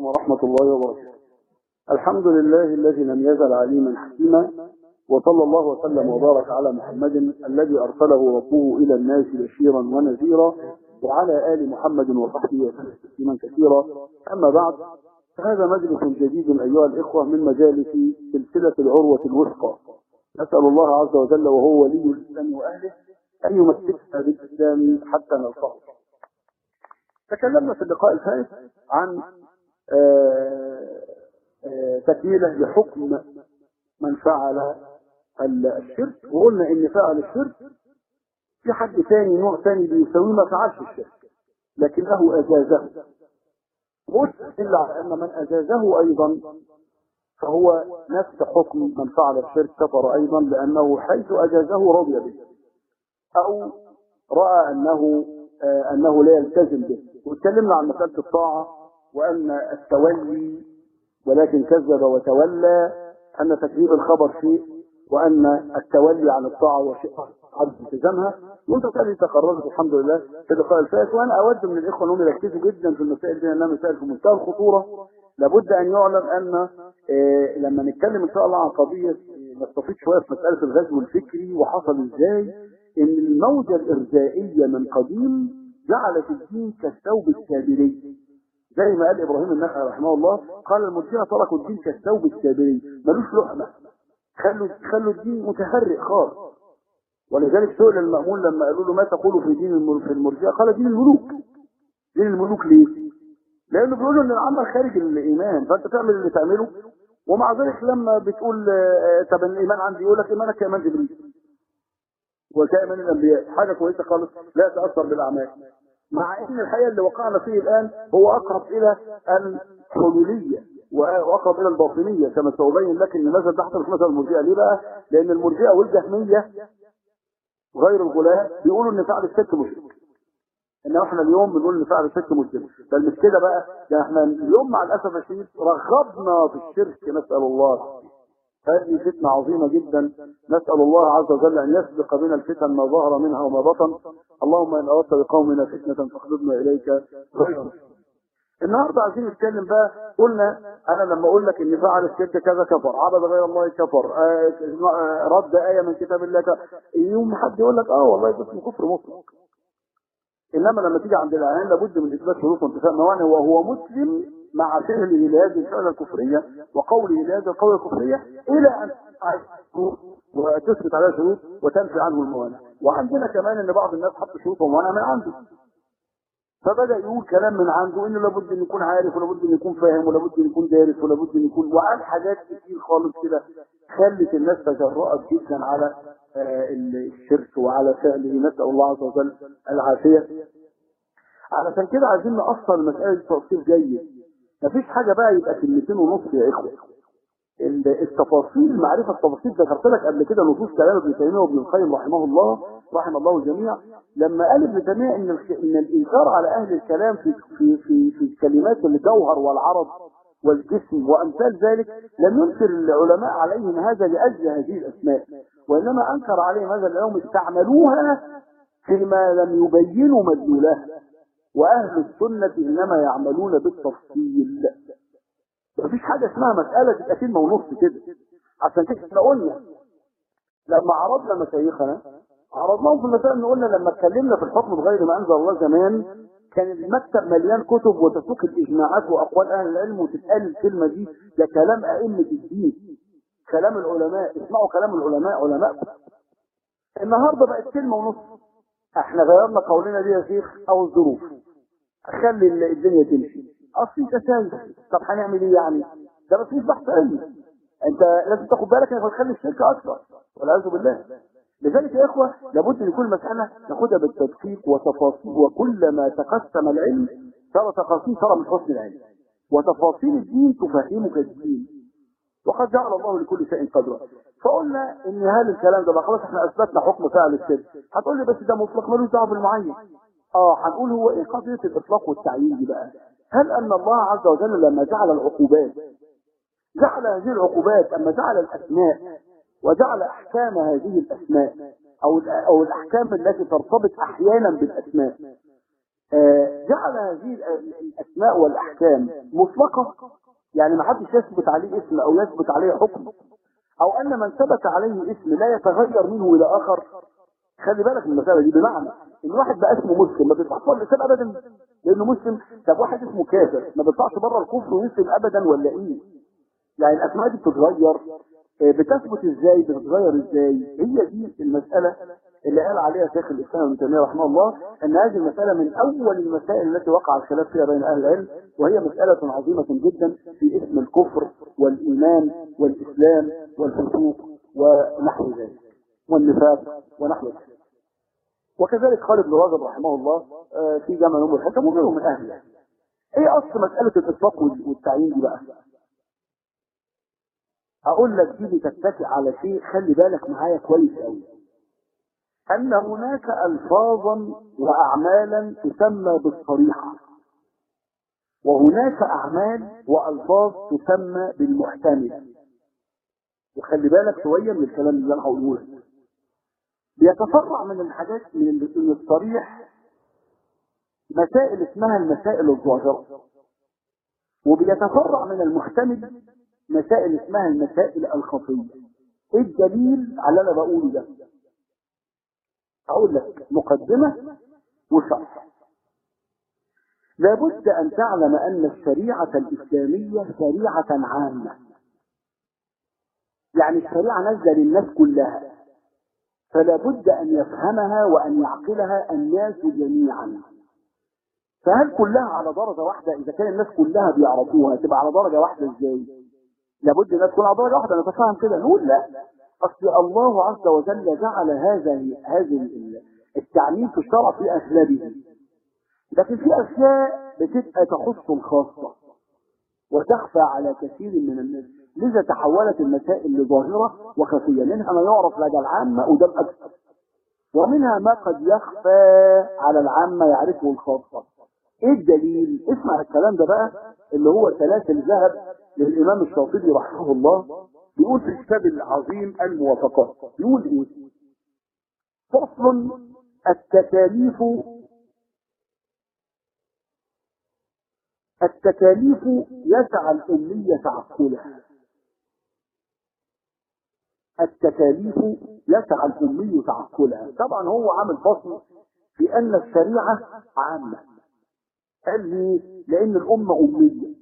عليكم ورحمة الله وبركاته. الحمد لله الذي لم يزل عليما حكيما وصلى الله وسلم وبارك على محمد الذي أرسله ربه إلى الناس بشيرا ونذيرا وعلى آل محمد وصحبه وسلم تسليما كثيرا. أما بعد فهذا مجلس جديد أيها الإخوة من مجالس سلسلة العروة الوثقى. نسأل الله عز وجل وهو ولي الإسلام وأهله أن يمسكنا بالإسلام حتى نلقاه. تكلمنا في اللقاء الفائت عن آه، آه، تكميلة لحكم من فعل الشرك. وقلنا إن فعل الشرك في حد ثاني نوع ثاني بيسويه ما فعلش الشرك لكنه أجازه. الا على أن من أجازه أيضا فهو نفس حكم من فعل الشرك كفر أيضا لأنه حيث أجازه رضي به أو رأى أنه آه أنه لا يلتزم به. واتكلمنا عن مسألة الطاعة. وان التولي ولكن كذب وتولى أن تكذيب الخبر شيء وأن التولي عن الطاعة هو شيء عدم التزامها. وأنت تالي تقررت الحمد لله في اللقاء الفائت وأنا أود من الإخوة انهم يركزوا جدا في المسائل دي انها مسائل في منتهى الخطورة. لابد أن يعلم أن إيه لما نتكلم إن شاء الله عن قضية نستفيد شوية في مسألة الغزو الفكري وحصل إزاي إن الموجة الإرجائية من قديم جعلت الدين كالثوب السابري زي ما قال إبراهيم النخعي رحمه الله قال المرجئه تركوا الدين كالثوب السابري ملوش لحمه خلوا خلوا الدين متهرئ خالص. ولذلك سئل المأمون لما قالوا له ما تقول في دين في المرجئة؟ قال دين الملوك. دين الملوك ليه؟ لأنه بيقولوا إن العمل خارج الإيمان. فأنت تعمل اللي تعمله. ومع ذلك لما بتقول طب الإيمان عندي يقول لك إيمانك كايمان جبريل. وكايمان الأنبياء. حاجة كويسة خالص. لا تأثر بالأعمال. مع إن الحقيقة اللي وقعنا فيه الآن هو أقرب إلى الحلولية وأقرب إلى الباطنية كما سأبين لك إن حتى مش مذهب المرجئة. ليه بقى؟ لأن المرجئة والجهمية غير الغلاة بيقولوا إن فعل الشرك مشرك. انما إحنا اليوم بنقول إن فعل الشرك مشرك. بل مش كده بقى؟ إحنا اليوم مع الأسف الشديد رغبنا في الشرك نسأل الله هذه فتنة عظيمة جدا. نسأل الله عز وجل أن يسبق بنا الفتن ما ظهر منها وما بطن. اللهم إن أردت بقومنا فتنة فاخذنا إليك. النهاردة عايزين نتكلم بقى. قلنا أنا لما أقول لك إن فعل الشرك كذا كفر عبد غير الله كفر آه رد آية من كتاب الله كفر. يوم حد يقول لك آه والله ده اسمه كفر مطلق. إنما لما تيجي عند الأعيان لابد من إثبات شروط وانتفاء. موانع وهو مسلم مع فعله لهذه الفعلة الكفرية وقوله لهذه القولة الكفرية إلى أن وتثبت عليها شروط وتنفي عنه الموانع. وعندنا كمان إن بعض الناس حط شروط وموانع من عنده. فبدأ يقول كلام من عنده إنه لابد أن يكون عارف ولابد أن يكون فاهم ولابد أن يكون دارس ولابد أن يكون وقال حاجات كتير خالص كده خلت الناس تجرأت جدا على الشرك وعلى فعله. نسأل الله عز وجل العافية. علشان كده عايزين نأصل المسألة دي تأصيل جيد. مفيش حاجة بقى يبقى كلمتين ونص يا إخوة. التفاصيل معرفة التفاصيل ذكرت لك قبل كده نصوص كلام ابن تيمية وابن القيم رحمه الله رحم الله الجميع لما قال ابن تيمية إن إن الإنكار على أهل الكلام في في في في الكلمات الجوهر والعرض والجسم وأمثال ذلك لم ينكر العلماء عليهم هذا لأجل هذه الأسماء وإنما أنكر عليهم هذا لانهم استعملوها فيما لم يبينوا مدلولها. وأهل السنة إنما يعملون بالتفصيل. مفيش حاجة اسمها مسألة تبقى كلمة ونص كده. عشان كده إحنا قلنا لما عرضنا مشايخنا عرضناهم في المسائل قلنا لما اتكلمنا في الحكم بغير ما أنزل الله زمان كان المكتب مليان كتب وتسوق الإجماعات وأقوال أهل العلم وتتقال الكلمة دي. ده كلام أئمة الدين. كلام العلماء اسمعوا كلام العلماء علماء. النهارده بقت كلمة ونص. إحنا غيرنا قولنا دي يا شيخ أو الظروف. خلي الدنيا تمشي. اصلي تساهل طب هنعمل إيه يعني؟ ده بس مش بحث علمي. أنت لازم تاخد بالك إنك هتخلي الشركة أكثر والعياذ بالله. لذلك يا إخوة لابد ان كل مسألة ناخدها بالتدقيق وتفاصيل. وكلما تقسم العلم صار تقاسيم صار من حسن العلم. وتفاصيل الدين تفهمك الدين. وقد جعل الله لكل شيء قدرا. فقلنا إن هذا الكلام ده خلاص إحنا أثبتنا حكم فعل الشرك هتقول لي بس ده مطلق ملوش دعوة بالمعين. آه هنقول هو إيه؟ قضية الإطلاق والتعيين دي بقى. هل أن الله عز وجل لما جعل العقوبات جعل هذه العقوبات أما جعل الأسماء وجعل أحكام هذه الأسماء أو أو الأحكام التي ترتبط أحيانا بالأسماء آه، جعل هذه ال- الأسماء والأحكام مطلقة؟ يعني ما حدش يثبت عليه اسم أو يثبت عليه حكم. أو أن من ثبت عليه اسم لا يتغير منه إلى آخر. خلي بالك من المسألة دي. بمعنى إن واحد بقى اسمه مسلم ما بيطلعش بره الاسلام ابدا لأنه مسلم. طب واحد اسمه كافر ما بيطلعش بره الكفر ويسلم ابدا ولا إيه؟ يعني الأسماء دي بتتغير. آه، بتثبت إزاي؟ بتتغير إزاي؟ هي دي المسألة اللي قال عليها شيخ الإسلام ابن تيمية رحمه الله أن هذه المسألة من أول المسائل التي وقع الخلاف فيها بين أهل العلم وهي مسألة عظيمة جدا في اسم الكفر والإيمان والإسلام والفسوق ونحو ذلك والنفاق ونحو ذلك. وكذلك خالد بن رجب رحمه الله آه، في جامع نوم الحكم وغيره من العلم. إيه أصل مسألة الإطلاق وال- والتعيين دي بقى؟ أقول لك دي بتتكئ على شيء خلي بالك معايا كويس قوي أن هناك الفاظا واعمالا تسمى بالصريحة. وهناك أعمال وألفاظ تسمى بالمحتملة. وخلي بالك شوية من الكلام اللي أنا هقوله. بيتفرع من الحاجات من ال- من الصريح مسائل اسمها المسائل الظاهرة. وبيتفرع من المحتمل مسائل اسمها المسائل الخفية. إيه الدليل على اللي أنا بقوله ده؟ أقول لك مقدمة وشرح. لابد أن تعلم أن الشريعة الإسلامية شريعة عامة. يعني الشريعة نازلة للناس كلها. فلا بد أن يفهمها وأن يعقلها الناس جميعا. فهل كلها على درجة واحدة؟ إذا كان الناس كلها بيعرفوها تبقى على درجة واحدة إزاي؟ لابد الناس تكون على درجة واحدة. نتفاهم كده. نقول لا. أصل الله عز وجل جعل هذا هذه ال- التعليم في الشرع في اغلبه لكن في أشياء بتبقى تخص الخاصة وتخفى على كثير من الناس. لذا تحولت المسائل لظاهرة وخفية. منها ما يعرف لدى العامة وده الاكثر ومنها ما قد يخفى على العامة يعرفه الخاصة. إيه الدليل؟ اسمع الكلام ده بقى اللي هو سلاسل ذهب للإمام الشاطبي رحمه الله. بيقول في الكتاب العظيم الموافقات يقول إيه فصل التكاليف. التكاليف يسعى الأمية تعقلها. التكاليف يسعى الأمي تعقلها. طبعا هو عامل فصل في أن الشريعة عامة. قال لي لأن الأمة أمية.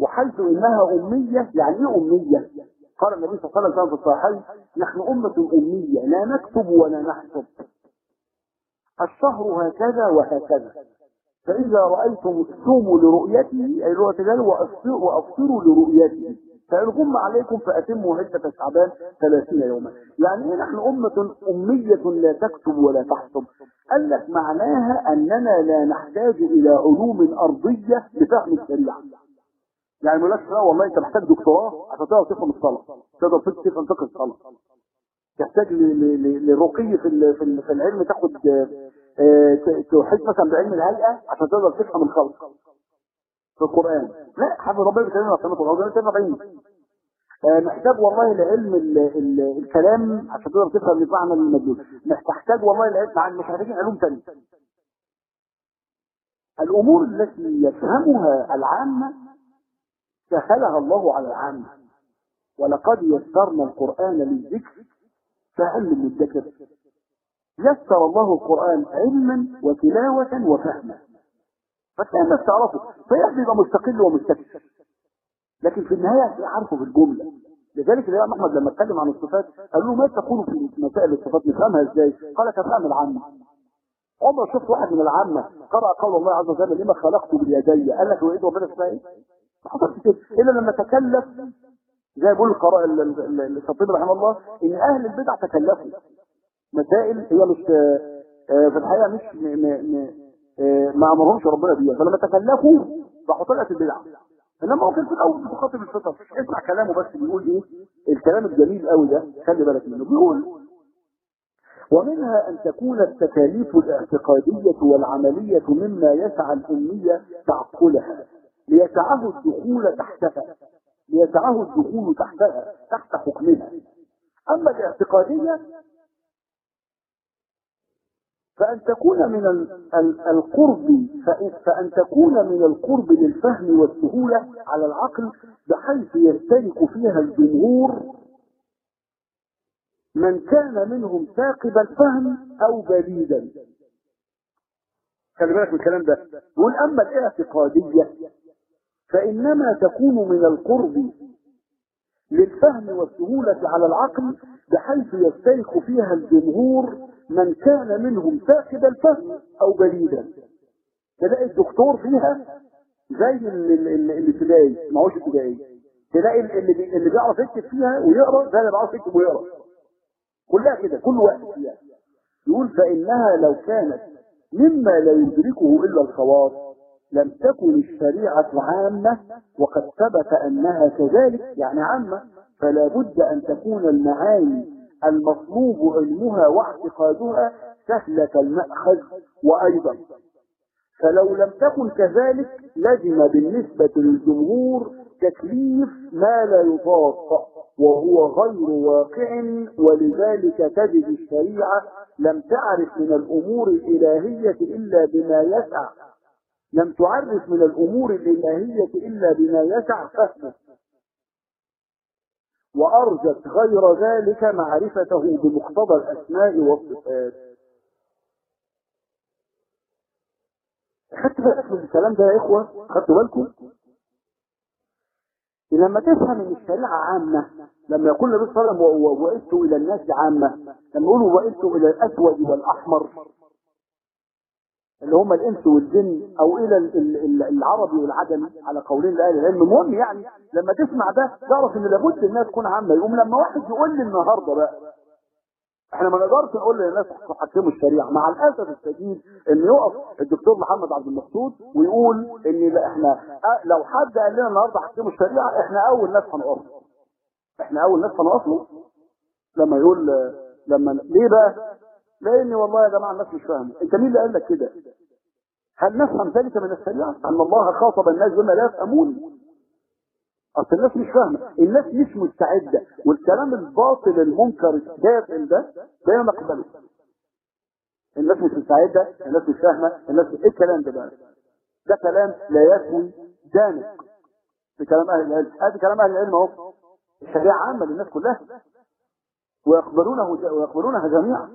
وحيث إنها أمية يعني إيه أمية؟ قال النبي صلى الله عليه وسلم في الصحيحين نحن أمة أمية لا نكتب ولا نحسب. الشهر هكذا وهكذا. فإذا رأيتم صوموا لرؤيته أي رؤية الهلال وأفطروا لرؤيته. فإن غم عليكم فأتموا عدة شعبان ثلاثين يوما. يعني إيه نحن أمة أمية لا تكتب ولا تحسب؟ قال لك معناها أننا لا نحتاج إلى علوم أرضية لفهم الشريعة. يعني ما لا والله أنت محتاج دكتوراه عشان تقدر تفهم الصلاة. تقدر تفهم فقه الصلاة. تحتاج ل- ل- ل- للرقي في في ال- في العلم تاخد آه، ت- تحيط مثلا بعلم الهيئة عشان تقدر تفهم الخلق في القرآن. لا حافظ ربنا بيتكلم عن القرآن. ربنا تفهم علم محتاج والله لعلم ال ال الكلام عشان تقدر تفهم المعنى المدلول. محتاج والله لعلم مع مش محتاجين علوم ثانية الأمور التي يفهمها العامة سهلها الله على العامه ولقد يسرنا القرآن للذكر فهل من مدكر يسر الله القرآن علما وتلاوة وفهما. فتلاقي الناس تعرفه يبقى مستقل ومستكثر لكن في النهاية عارفه بالجملة. لذلك الإمام أحمد لما اتكلم عن الصفات قال له ما تقول في مسائل الصفات؟ نفهمها إزاي؟ قال كفهم العامة. عمر شفت واحد من العامة قرأ قول الله عز وجل لما خلقت باليدي؟ قال لك وإيد ربنا اسمها إيه؟ ما حصلش كده إلا لما تكلف زي بيقول القراء ال- ال- ال- الخطيب رحمه الله إن أهل البدع تكلفوا. مسائل هي مش آه، في الحقيقة مش م م م آه، ما أمرهمش ربنا بيها. فلما تكلفوا راحوا طلعت البدع. إنما هو كان في الأول بيخاطب الفطر. اسمع كلامه بس بيقول إيه؟ الكلام الجميل قوي ده خلي بالك منه. بيقول ومنها أن تكون التكاليف الاعتقادية والعملية مما يسعى الأمية تعقلها. ليسعه الدخول تحتها ليسعه الدخول تحتها تحت حكمها. أما الاعتقادية فأن تكون من ال- ال- القرب فأن تكون من القرب للفهم والسهولة على العقل بحيث يشترك فيها الجمهور من كان منهم ثاقب الفهم أو بليدا خلي بالك من الكلام ده. يقول أما الاعتقادية فإنما تكون من القرب للفهم والسهولة على العقل بحيث يشترك فيها الجمهور من كان منهم فاقد الفهم أو بليدا تلاقي الدكتور فيها زي ال- ال- ال- الابتدائي ما هوش ابتدائي. تلاقي ال- اللي اللي بيعرف يكتب فيها ويقرأ زي اللي بيعرف يكتب ويقرأ. كلها كده كل واحد فيها. يقول فإنها لو كانت مما لا يدركه إلا الخواص لم تكن الشريعة عامة وقد ثبت أنها كذلك يعني عامة. فلا بد أن تكون المعاني المطلوب علمها واعتقادها سهلة المأخذ وأيضا. فلو لم تكن كذلك لزم بالنسبة للجمهور تكليف ما لا يطاق وهو غير واقع. ولذلك تجد الشريعة لم تعرف من الأمور الإلهية إلا بما يسع لم تعرف من الأمور الإلهية إلا بما يسع فهمه. وأرجت غير ذلك معرفته بمقتضى الأسماء والصفات. خدت بالك من الكلام ده يا إخوة؟ خدتوا بالكم؟ لما تفهم إن الشريعة عامة لما يقول النبي صلى الله عليه وسلم و- وبعثت إلى الناس عامة. لما يقولوا بعثت إلى الأسود والأحمر. اللي هم الإنس والجن ال- ال- العربي والعجمي على قولين لاهل العلم المهم يعني لما تسمع ده تعرف إن لابد الناس تكون عامة يقوم لما واحد يقول لي النهارده بقى إحنا ما نقدرش نقول للناس تحكموا الشريعة مع الأسف الشديد إن يقف الدكتور محمد عبد المقصود ويقول إن إحنا لو حد قال لنا النهارده حكموا الشريعة إحنا أول ناس هنقف. إحنا أول ناس هنقف لما يقول لما ليه بقى؟ لأن والله يا جماعة الناس مش فاهمة. أنت مين اللي قال لك كده؟ هل نفهم ذلك من الشريعه؟ أن الله خاطب الناس بما لا يفهمون؟ أصل الناس مش فاهمة. الناس مش مستعدة. والكلام الباطل المنكر الداخل ده لا نقبله الناس مش مستعدة. الناس مش فاهمة. الناس إيه الكلام ده بقى؟ ده كلام لا يسوي دانق. في كلام أهل العلم. هذا كلام أهل العلم أهو. الشريعة عامة للناس كلها. ويقبلونه ويقبلونها جميعا.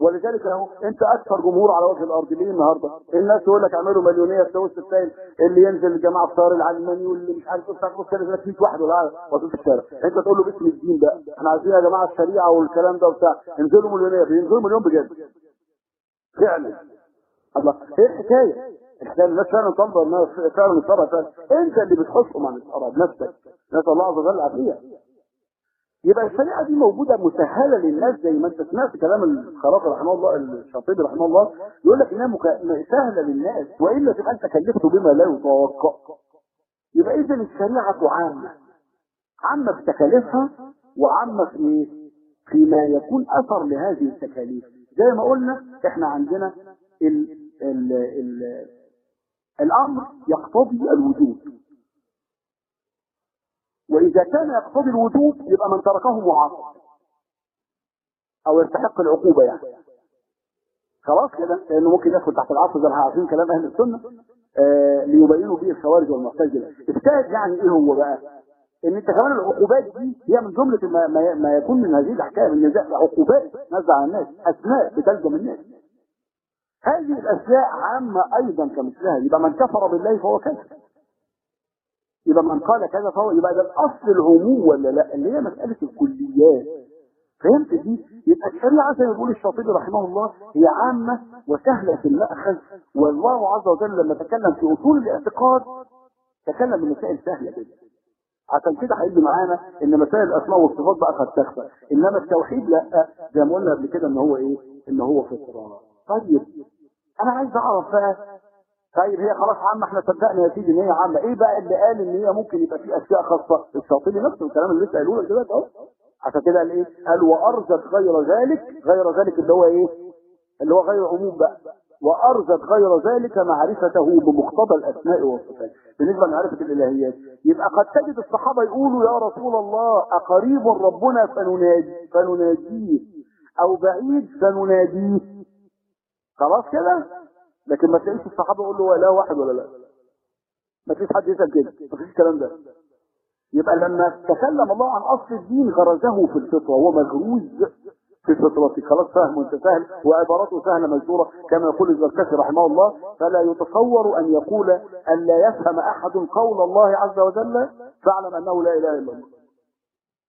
ولذلك أهو أنت أكثر جمهور على وجه الأرض. ليه النهارده؟ الناس تقول لك اعملوا مليونيه في توسط السائل اللي ينزل الجماعة افطار العلماني واللي مش عارف بص كده 100 واحد ولا وسط في الشارع. أنت تقول له باسم الدين بقى إحنا عايزين يا جماعة الشريعة والكلام ده وبتاع. انزلوا مليونيه بينزلوا مليون بجد. فعلا. الله إيه الحكاية؟ الحكاية الناس فعلا تنظر فعلا الصبر فعلا أنت اللي بتحطهم عن الصبر بنفسك نسأل الله عز وجل العافية. يبقى الشريعه دي موجودة مسهله للناس زي ما انت سمعت كلام الخرافي رحمه الله الشاطبي رحمه الله يقول لك إنها مك- سهله للناس وإلا تبقى أنت كلفته بما لا يتوقع يبقى اذا الشريعة عامة عامة في تكاليفها وعامة في إيه؟ فيما يكون أثر لهذه التكاليف زي ما قلنا إحنا عندنا ال ال ال الأمر يقتضي الوجوب وإذا كان يقتضي الوجوب يبقى من تركه معاصر. أو يستحق العقوبة يعني. خلاص كده؟ لأنه ممكن يدخل تحت العصر زي ما عارفين كلام أهل السنة آه ليبينوا به الخوارج والمعتزلة. الشاهد يعني إيه هو بقى؟ إن أنت كمان العقوبات دي هي من جملة ما, ما, ما يكون من هذه ان ده عقوبات نزع على الناس أسماء بتلزم الناس. هذه الاشياء عامة أيضا كمثلها. يبقى من كفر بالله فهو كافر. يبقى من قال كذا فهو يبقى ده الأصل العموم ولا لا؟ اللي هي مسألة الكليات. فهمت دي؟ يبقى الشريعة زي ما بيقول الشاطبي رحمه الله هي عامة وسهلة في المأخذ. والله عز وجل لما تكلم في أصول الاعتقاد تكلم بمسائل سهله جدا. عشان كده هيجي معانا إن مسائل الأسماء والصفات بقى قد تخفى. إنما التوحيد لا زي ما قلنا قبل كده إن هو إيه؟ إن هو فطرة. طيب أنا عايز أعرف بقى طيب هي خلاص عامة إحنا صدقنا يا سيدي إن هي عامة. إيه بقى اللي قال إن هي ممكن يبقى في أشياء خاصة؟ الشاطبي نفسه الكلام اللي لسه قالوه لك دلوقتي أهو. عشان كده قال إيه؟ قال وأرزت غير ذلك غير ذلك اللي هو إيه؟ اللي هو غير عموم بقى. وأرزت غير ذلك معرفته بمقتضى الأسماء والصفات. بالنسبة لمعرفة الإلهيات يبقى قد تجد الصحابة يقولوا يا رسول الله أقريب ربنا فننادي فنناديه. أو بعيد فنناديه. خلاص كده؟ لكن ما تلاقيش الصحابة يقول له اله واحد ولا لا. ما فيش حد يسأل كده. ما فيش الكلام ده. يبقى لما تكلم الله عن أصل الدين غرزه في الفطرة. هو مغروز في فطرتك خلاص فاهم وانت سهل وعبارته سهلة ميسوره كما يقول الزركشي رحمه الله فلا يتصور أن يقول أن لا يفهم أحد قول الله عز وجل فاعلم أنه لا إله إلا الله.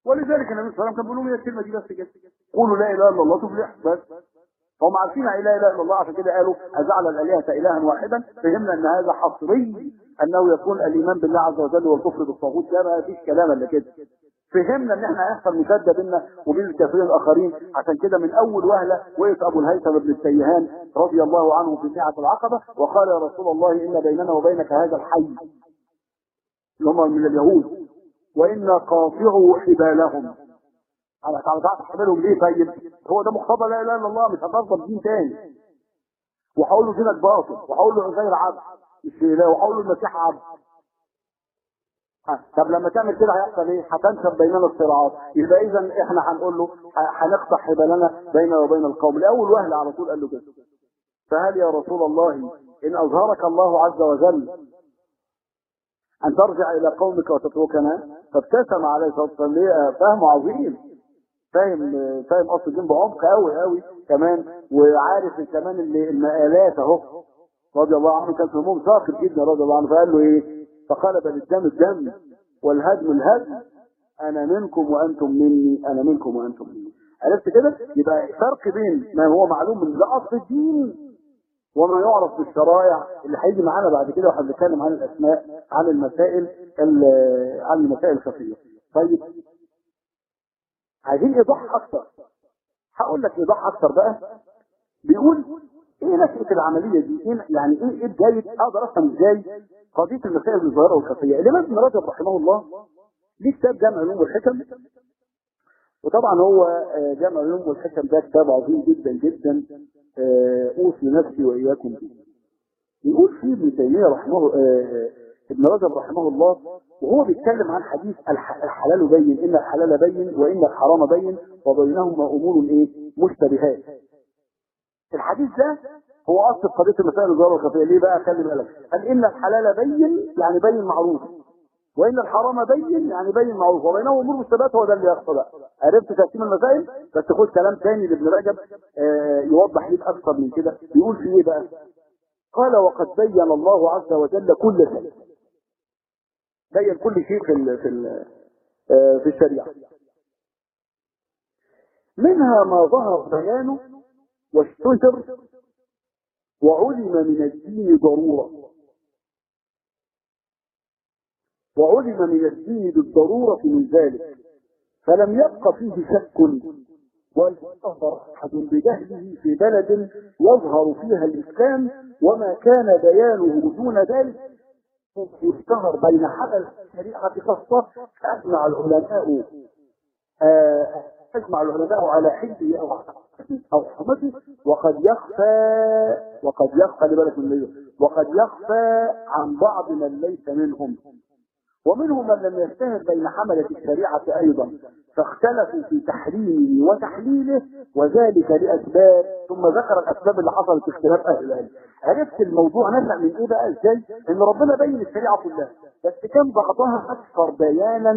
ولذلك النبي صلى الله عليه وسلم كان بيقول لهم الكلمة دي بس كده. قولوا لا إله إلا الله. تفلح بس. هم عارفين لا إله إلا الله عشان كده قالوا أجعل الآلهة إلها واحدا؟ فهمنا إن هذا حصري أنه يكون الإيمان بالله عز وجل والكفر بالطاغوت. ده ما فيش كلام إلا كده. فهمنا إن إحنا هيحصل مشادة بيننا وبين الكافرين الآخرين. عشان كده من أول وهلة وقف أبو الهيثم بن السيهان رضي الله عنه في ساعة العقبة وقال يا رسول الله إن بيننا وبينك هذا الحي. اللي هم من اليهود. وإنا قاطعوا حبالهم. أنا تعرف حبالهم ليه طيب هو ده مقتضى لا إله إلا الله مش هتفضل دين تاني وهقول له دينك باطل وهقول له عزير عبد مش إله وهقول له المسيح عبد طب لما تعمل كده هيحصل إيه؟ هتنشب بيننا الصراعات، يبقى إذا إحنا هنقول له هنقطع حبالنا بيننا وبين القوم، لأول وهلة على طول قال له كده. فهل يا رسول الله إن أظهرك الله عز وجل أن ترجع إلى قومك وتتركنا؟ فابتسم عليه الصلاة والسلام؟ فهم عظيم. فاهم فاهم اصل الدين بعمق قوي قوي كمان وعارف كمان المقالات أهو. رضي الله عنه كان في هموم جدا رضي الله عنه فقال له إيه؟ فقال بل الدم والهدم الهدم أنا منكم وأنتم مني أنا منكم وأنتم مني. عرفت كده؟ يبقى فرق بين ما هو معلوم من اصل الدين وما يعرف بالشرائع اللي هيجي معانا بعد كده وإحنا بنتكلم عن الأسماء عن المسائل عن المسائل الخفيه طيب عايزين إيضاح أكتر هقول لك إيضاح أكتر بقى بيقول إيه نشأة العملية دي؟ إيه يعني إيه إيه بداية أقدر أفهم إزاي قضية المسائل الظاهرة والخفية؟ الإمام ابن رجب رحمه الله ليه كتاب جامع العلوم والحكم وطبعا هو جامع العلوم والحكم ده كتاب عظيم جدا جدا أوصي نفسي وإياكم به. يقول فيه ابن تيمية رحمه ابن رجب رحمه الله وهو بيتكلم عن حديث الحلال بين إن الحلال بين وإن الحرام بين وبينهما أمور إيه؟ مشتبهات. الحديث ده هو أصل قضية المسائل الظاهره والخفيه ليه بقى؟ خلي بالك. قال إن الحلال بين يعني بين معروف. وإن الحرام بين يعني بين معروف. وبينهم أمور مشتبهات هو ده اللي بقى عرفت تقسيم المسائل؟ بس خد كلام تاني لابن رجب آه يوضح ليك أكثر من كده. بيقول في إيه بقى؟ قال وقد بين الله عز وجل كل شيء. بين كل شيء في في آه في الشريعة. منها ما ظهر بيانه واشتهر وعلم من الدين ضرورة. وعلم من الدين بالضرورة من ذلك. فلم يبق فيه شك يظهر أحد بجهله في بلد يظهر فيها الإسلام وما كان بيانه دون ذلك يشتهر بين حمل الشريعة خاصة أجمع العلماء آه أجمع العلماء على حده أو أو حرمته وقد يخفى وقد يخفى لبلد من وقد يخفى عن بعض من ليس منهم. ومنهم من لم يجتهد بين حملة الشريعة أيضا فاختلفوا في تحريمه وتحليله وذلك لأسباب ثم ذكر الأسباب اللي حصلت في اختلاف أهل العلم. عرفت الموضوع نشأ من إيه بقى إزاي؟ إن ربنا بين الشريعة كلها بس كان بعضها أكثر بيانا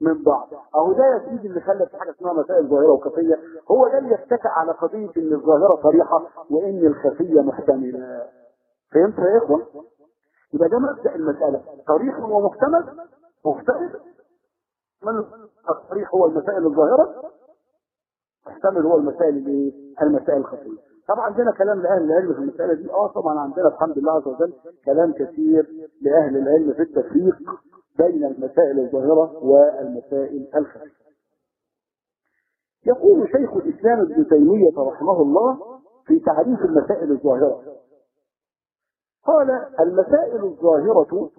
من بعض. أهو ده يا سيدي اللي خلى في حاجة اسمها مسائل ظاهرة وخفية. هو ده اللي يتكئ على قضية إن الظاهرة صريحة وإن الخفية محتملة. فهمت يا إخوة؟ يبقى ده مبدا المسألة صريح ومحتمل محتمل من الصريح هو المسائل الظاهرة؟ محتمل هو المسائل الايه المسائل الخفيه طبعا عندنا كلام لأهل العلم في المسألة دي. آه طبعا عندنا الحمد لله عز وجل كلام كثير لأهل العلم في التفريق بين المسائل الظاهرة والمسائل الخفية. يقول شيخ الإسلام ابن تيمية رحمه الله في تعريف المسائل الظاهرة قال المسائل الظاهرة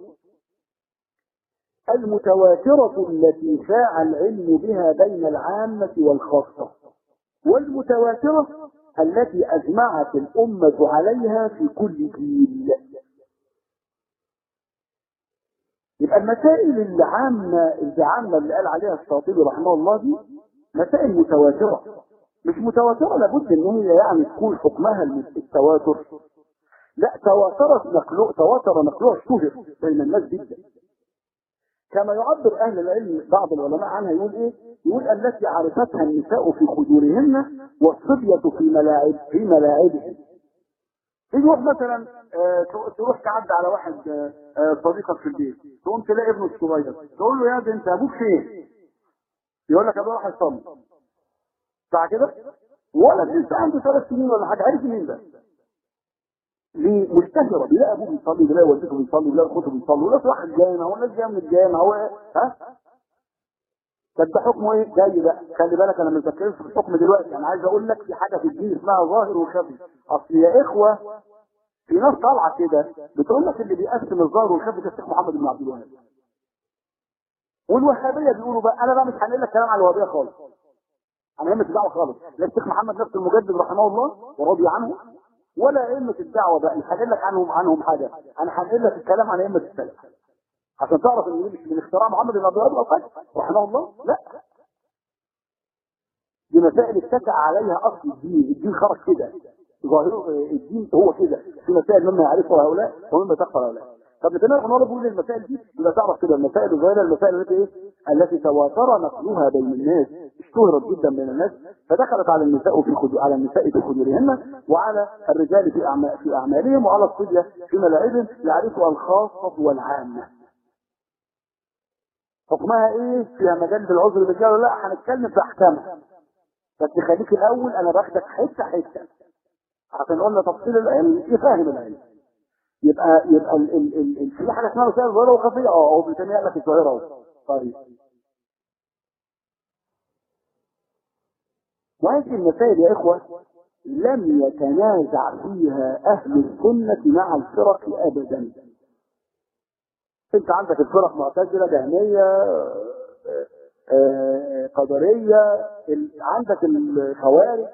المتواترة التي شاع العلم بها بين العامة والخاصة والمتواترة التي أجمعت الأمة عليها في كل جيل. يبقى المسائل العامة اللي عامة اللي قال عليها الشاطبي رحمه الله دي مسائل متواترة. مش متواترة لابد إن هي يعني تكون حكمها التواتر. لا تواترت نقله تواتر نقلها اشتهر بين الناس جدا. كما يعبر أهل العلم بعض العلماء عنها يقول إيه؟ يقول التي عرفتها النساء في خدورهن والصبية في ملاعب في ملاعبهم. يروح مثلا آه تروح تعدي على واحد آه صديقك في البيت تقوم تلاقي ابنه الصغير تقول له يا ده انت أبوك فين؟ يقول لك أبويا راح يصلي. صح كده؟ ولد لسه عنده ثلاث سنين ولا حاجة عارف مين ده؟ مشتهره بيلاقي أبوه بيصلي بيلاقي والدته بيصلي بيلاقي أخوته بيصلي وناس واحد جامع وناس جاية من الجامع هو ها؟ طب ده حكمه إيه؟ جاي بقى خلي بالك أنا ما بتكلمش في الحكم دلوقتي أنا عايز أقول لك في حاجة في الدين اسمها ظاهر وخفي أصل يا إخوة في ناس طالعة كده بتقول لك اللي بيقسم الظاهر والخفي ده الشيخ محمد بن عبد الوهاب. والوهابية بيقولوا بقى أنا بقى مش هنقول لك كلام على الوهابية خالص. أنا همة الدعوه خالص. لا الشيخ محمد نفس المجدد رحمه الله ورضي عنه. ولا أئمة الدعوة بقى. مش هنقول لك عنهم عنهم حاجة. أنا هنقول لك الكلام عن أئمة السلف. عشان تعرف إن مش من اختراع محمد بن عبد الوهاب رحمه الله؟ لا. دي مسائل اتكى عليها أصل الدين. الدين خرج كده. الدين هو كده. في مسائل مما يعرفها هؤلاء ومما تخفى هؤلاء. طب لكن أنا بقول بقول المسائل دي يبقى تعرف كده المسائل الظاهره المسائل التي إيه؟ التي تواتر نقلها بين الناس اشتهرت جدا بين الناس فدخلت على النساء في خدو... على النساء في خدورهن وعلى الرجال في أعمال في أعمالهم وعلى الصبية في ملاعبهم يعرفها الخاصة والعامة. حكمها إيه؟ فيها مجال العذر بالرجال لا هنتكلم في احكامها بس خليك الأول أنا باخدك حتة حتة. عشان قلنا تفصيل العلم يفهم العلم. يبقى يبقى ال ال ال ال في حاجة اسمها مسائل ظاهره وخفيه آه هو بيسميها لك الظاهره طيب. وهذه المسائل يا إخوة لم يتنازع فيها أهل السنة مع الفرق ابدا. أنت عندك الفرق معتزلة جهميه قدرية عندك الخوارج.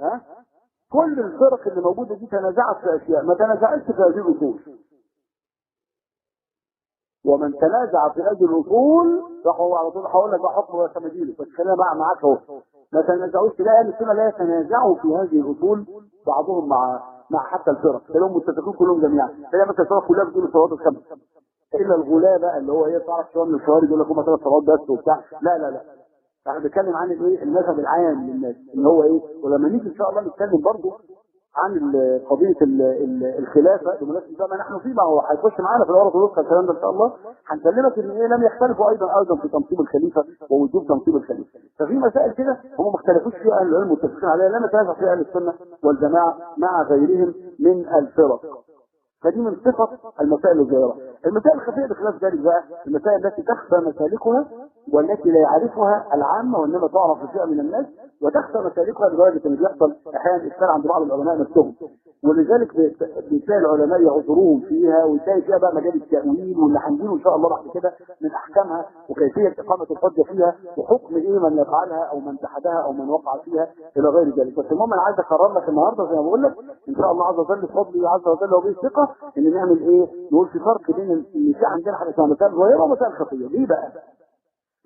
ها؟ كل الفرق اللي موجودة دي تنازعت في أشياء ما تنازعتش في هذه الأصول. ومن تنازع في هذه الأصول راح على طول هقول لك بقى حكم سماجيله بس خلينا بقى معاك أهو. ما تنازعوش تلاقي أهل السنة لا يتنازعوا في هذه الأصول بعضهم مع مع حتى الفرق. تلاقيهم متفقين كلهم جميعا. تلاقي مثلا الفرق كلها بتقول الصلوات الخمس. إلا الغلاة بقى اللي هو إيه تعرف شوية من الخوارج يقول لك هم ثلاث صلوات بس وبتاع. لا لا لا. إحنا بنتكلم عن الايه المذهب العام للناس اللي هو إيه؟ ولما نيجي إن شاء الله نتكلم برضه عن قضية الخلافة بمناسبة ما نحن فيه ما هو هيخش معانا في الورقه الوسطى الكلام ده إن شاء الله. هنكلمك إن إيه؟ لم يختلفوا أيضا أيضا في تنصيب الخليفة ووجوب تنصيب الخليفة. ففي مسائل كده هم ما اختلفوش فيها أهل العلم متفقين عليها لا نتنازع فيها أهل السنة والجماعة مع غيرهم من الفرق. فدي من صفة المسائل الظاهرة المسائل الخفية بخلاف ذلك بقى المسائل التي تخفى مسالكها والتي لا يعرفها العامة وإنما تعرف بشيء من الناس وتخفى مسالكها لدرجة إن بيحصل أحيانا إشكال عند بعض العلماء نفسهم. ولذلك بتلاقي العلماء يعذروهم فيها وتلاقي فيها بقى مجال التأويل واللي هنجيله إن شاء الله بعد كده من أحكامها وكيفية إقامة الحجة فيها وحكم إيه من يفعلها أو من جحدها أو من وقع فيها إلى غير ذلك. بس المهم أنا عايز أكرر لك النهارده زي ما بقول لك إن شاء الله عز وجل بفضله عز وجل وبه الثقة إن نعمل إيه؟ نقول في فرق بين إن في عندنا حاجة اسمها مسائل ظاهره ومسائل خفية. ليه بقى؟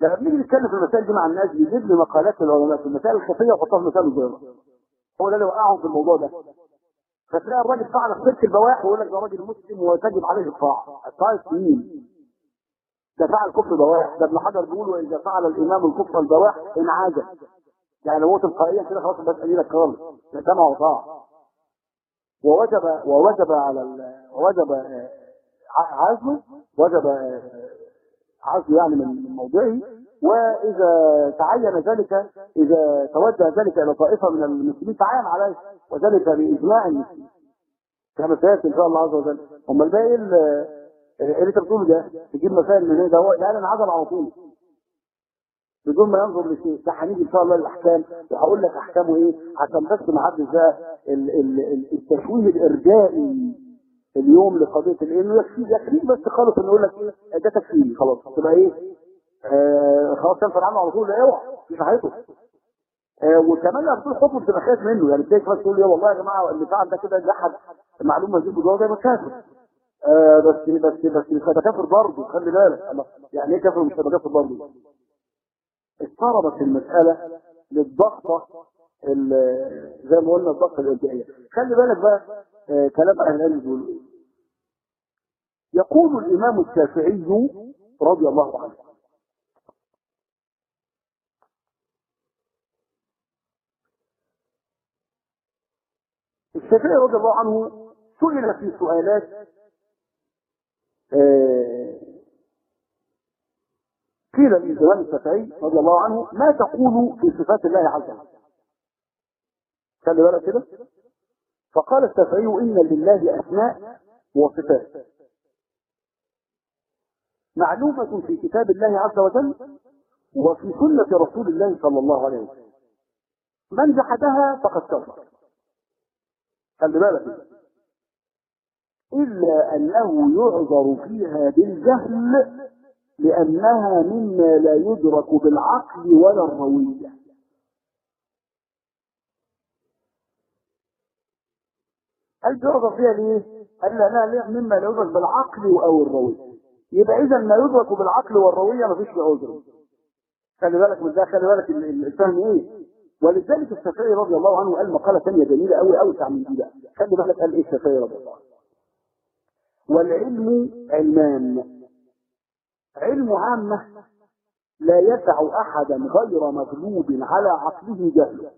لما بنيجي نتكلم في المسائل دي مع الناس بيجيب لي مقالات العلماء في المسائل الخفية ويحطها في المسائل الظاهره هو ده اللي وقعهم في الموضوع ده. فتلاقي الراجل فعل في ترك البواح ويقول لك ده راجل مسلم وتجب عليه الطاعه الطاعه مين؟ ده فعل كفر بواح ده ابن حجر بيقول واذا فعل الإمام الكفر البواح انعاد يعني هو تلقائيا كده خلاص بس قليلك خالص. ده سمع وطاعه ووجب ووجب على ووجب عزله وجب عزله يعني من موضعه. وإذا تعين ذلك إذا توجه ذلك إلى طائفة من المسلمين تعين عليه وذلك بإجماع المسلمين. كما سيأتي إن شاء الله عز وجل. هم الباقي اللي انت بتقوله ده تجيب مسائل من ده هو يعني انعزل على طول. بدون ما ينظر لشيء ده هنيجي إن شاء الله للأحكام. وهقول لك أحكامه إيه؟ عشان بس ما حدش التشويه الإرجائي. اليوم لقضية لأنه يكفي يكفي بس خالص إنه يقول لك إيه ده تكفيري خلاص. تبقى إيه؟ آه خلاص تنفر عنه على طول اوعى. في صحته آه وكمان لما بتقول حكم بتبقى خايف منه. يعني بتيجي بس تقول يا والله يا جماعة اللي فعل ده كده جحد معلومة دي جوه ده كافر. آه بس بس بس مش هيبقى كافر برضه خلي بالك. يعني إيه كافر مش هيبقى كافر برضه؟ اضطربت المسألة للضغطة ال- زي ما قلنا الضغطة الابداعية خلي بالك بقى كلام أهل العلم. يقول الإمام الشافعي رضي الله عنه الشافعي رضي الله عنه سئل في سؤالات آه، قيل للإمام الشافعي رضي الله عنه ما تقول في صفات الله عز وجل خلي بالك كده فقال الشافعي إن لله أسماء وصفات. معلومة في كتاب الله عز وجل وفي سنة رسول الله صلى الله عليه وسلم. من جحدها فقد كفر. خلي بالك. إلا أنه يعذر فيها بالجهل لأنها مما لا يدرك بالعقل ولا الروية. يعذر فيها ليه؟ قال لا لا مما لا يدرك بالعقل أو الروية يبقى إذا ما يدرك بالعقل والروية مفيش فيه عذر. خلي بالك من ده خلي بالك ال- ال- الفهم إيه؟ ولذلك الشافعي رضي الله عنه قال مقالة ثانية جميلة قوي اوسع من دي بقى. خلي بالك قال إيه الشافعي رضي الله عنه؟ والعلم علمان. علم عامة لا يسع أحدا غير مغلوب على عقله جهله.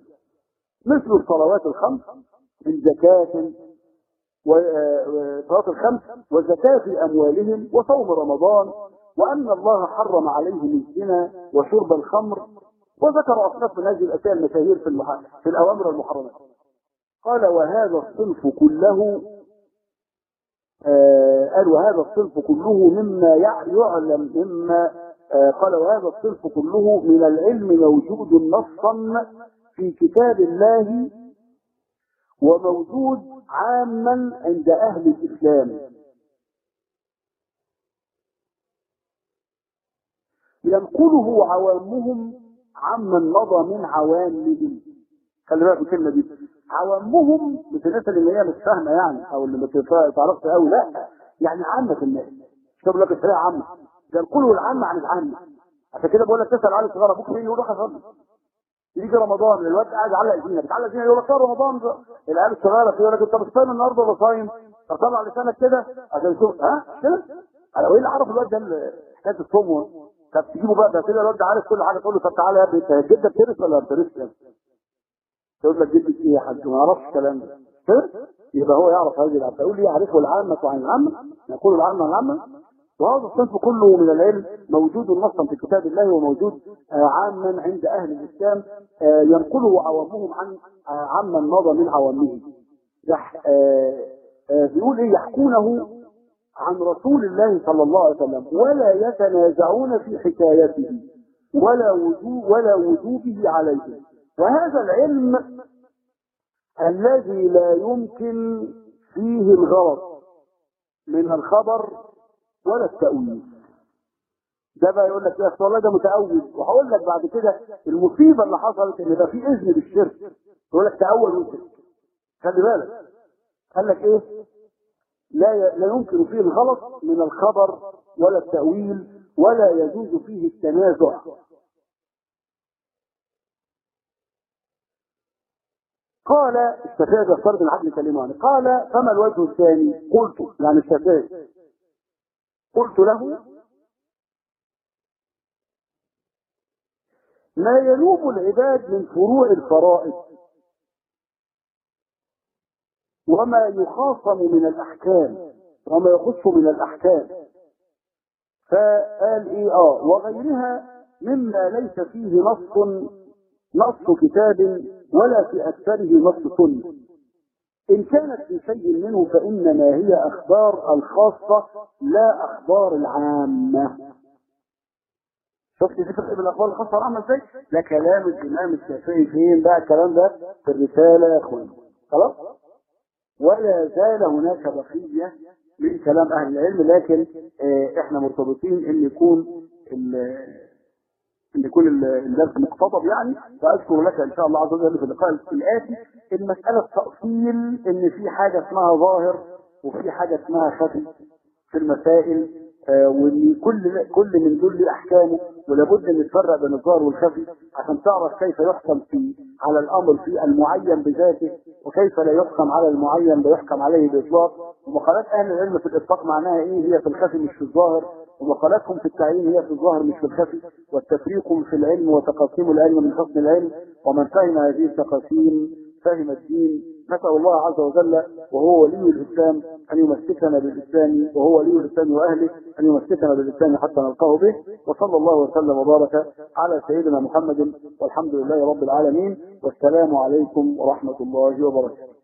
مثل الصلوات الخمس من زكاة وصلاة الخمس والزكاة في أموالهم وصوم رمضان وأن الله حرم عليهم الزنا وشرب الخمر وذكر أصناف من هذه الأشياء المشاهير في. في الأوامر المحرمة قال وهذا الصنف كله آه قال وهذا الصنف كله مما يع- يعلم مما آه قال وهذا الصنف كله من العلم موجود نصا في كتاب الله وموجود عاما عند أهل الإسلام. ينقله عوامهم عمن مضى من عوامهم. خلي بالك الكلمة دي. عوامهم مش الناس اللي هي مش فاهمة يعني أو اللي ما تعرفش قوي لا. يعني عامة الناس. بقول لك الشريعة عامة. ينقله العامة عن العامة عشان كده بقول لك تسأل على الصغار أبوك فين يقول روح يجي رمضان الواد قاعد علق زينة بتعلق زينة يقول لك رمضان. العيال الصغيرة كده لك انت مش صايم النهارده ولا صايم فطلع لسانك كده عشان يشوف ها؟ كده؟ أنا إيه اللي عرف الواد ده حكايه الصوم طب تجيبه بقى ده كده الواد عارف كل حاجة تقول له طب تعالى يا ابني أنت جدك ترث ولا ما ابني؟ يقول لك جدك إيه يا حاج ما يعرفش الكلام ده. كده؟ يبقى هو يعرف هذه العامه يقول لي يعرفه العامة عن العامة يقول العامة عن العامة. وهذا الصنف كله من العلم موجود نصا في كتاب الله وموجود آه، عاما عند أهل الإسلام آه، ينقله عوامهم عن آه، عمن مضى من عوامهم. بيقول إيه؟ يحكونه عن رسول الله صلى الله عليه وسلم ولا يتنازعون في حكايته ولا وجوب ولا وجوبه عليه. وهذا العلم الذي لا يمكن فيه الغلط من الخبر ولا التأويل. ده بقى يقول لك يا أخي والله ده متأول وهقول لك بعد كده المصيبة اللي حصلت إن يبقى في إذن بالشرك يقول لك تأول وشرك خلي بالك. قال لك إيه؟ لا لا يمكن فيه الغلط من الخبر ولا التأويل ولا يجوز فيه التنازع. قال الشافعي ده فرد العدل كلمة عنه قال فما الوجه الثاني؟ قلت. يعني الشافعي قلت له ما يلوم العباد من فروع الفرائض وما يخاصم من الأحكام وما يخص من الأحكام. فقال إيه آه وغيرها مما ليس فيه نص نص كتاب ولا في أكثره نص سنة. إن كانت في شيء منه فإنما هي أخبار الخاصة لا أخبار العامة شفت في فرق بين الأخبار الخاصة والعامة إزاي؟ ده كلام الإمام الشافعي فين بقى الكلام ده في الرسالة يا إخوان خلاص؟ ولا زال هناك بقية من كلام أهل العلم لكن آه، إحنا مرتبطين إن يكون إن يكون ال- الدرس مقتضب يعني فأذكر لك إن شاء الله عز وجل في اللقاء الآتي المساله تاصيل إن في حاجة اسمها ظاهر وفي حاجة اسمها خفي في المسائل آه، وإن كل كل من دول أحكامه ولابد أن نتفرق بين الظاهر والخفي عشان تعرف كيف يحكم في على الأمر في المعين بذاته وكيف لا يحكم على المعين لا يحكم عليه باطلاق ومقالات أهل العلم في الإطلاق معناها إيه؟ هي في الخفي مش في الظاهر. ومقالاتهم في التعيين هي في الظاهر مش في الخفي والتفريق في العلم وتقاسيم العلم من حسن العلم. ومن فهم هذه التقاسيم فهم الدين. نسأل الله عز وجل وهو ولي الإسلام أن يمسكنا بالإسلام وهو ولي الإسلام وأهله أن يمسكنا بالإسلام حتى نلقاه به. وصلى الله وسلم وبارك على سيدنا محمد والحمد لله رب العالمين. والسلام عليكم ورحمة الله وبركاته.